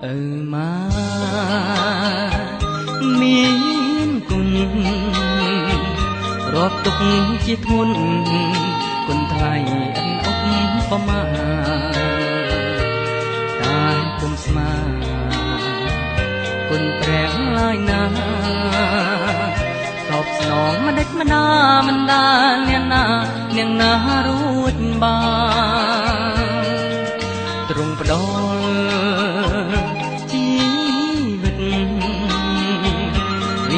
មានគុណរាប់ទុកជាធ្ងន់គុណថ្លៃអិនអុកប្រមាតែគុំស្មាគុណព្រះឡើយណាសោបស្នងមិនដេចម្ដាមិនដាអ្នកណាអ្នកណារួចបានទ្រង់ផ្ដល់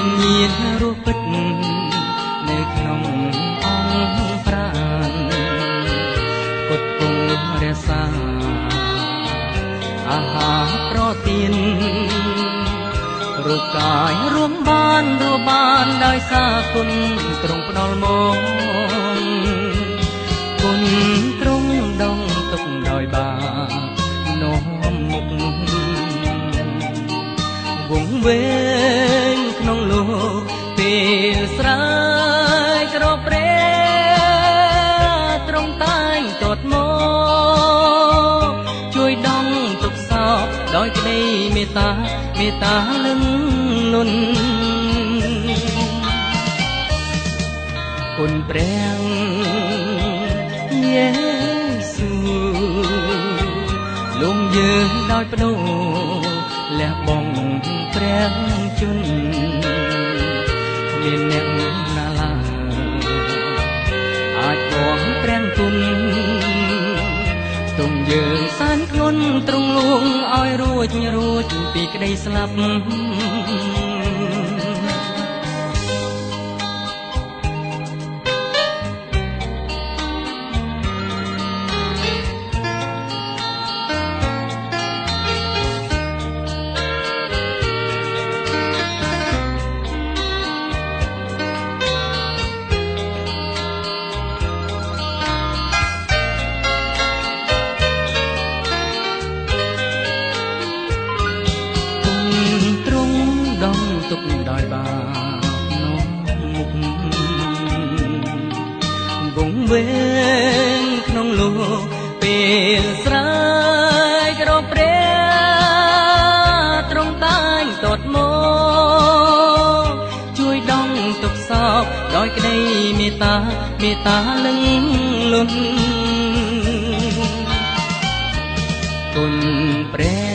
វិញ្ញាណរស់ពិតនៅក្នុងអង្គប្រាណពុទ្ធពងរសាអាហារប្រទានរូបកាយរួមបានរួមបានដោយសារគុណទ្រង់ផ្ដល់មកគុណទ្រង់ដងទុកដោយបានាំមុខវងវែង ក្នុងលោកពេលស្រ័យក្រព្រែទ្រង់តែងតតមកជួយដងទុកសោកដោយក្តីមេត្តាមេត្តាលឹងលុនគុណព្រះយេស៊ូលំយើងដោយបដូរលះបង់ ព្រះជន្មមានអ្នកណាឡាអាចបងព្រះគុណទុំយើងសានខ្លួនទ្រង់លួងឲ្យរួចរួចពីក្តីស្លាប់ ទុកដោយបាបនោះមុខវងវែងក្នុងលោកពេលស្រ័យក្រព្រះទ្រង់តែងតតមកជួយដងទុកសោកដោយក្តីមេត្តាមេត្តាលឹងលុនគុណព្រះ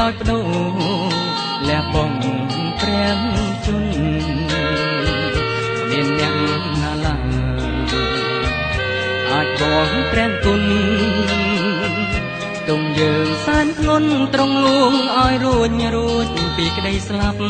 ដោយបដូរលះបង់ព្រះជន្មមានអ្នកណាឡាអាចបងព្រះគុណទុំយើងសានធ្ងន់ត្រង់លួងឲ្យរួចរួចពីក្តីស្លាប់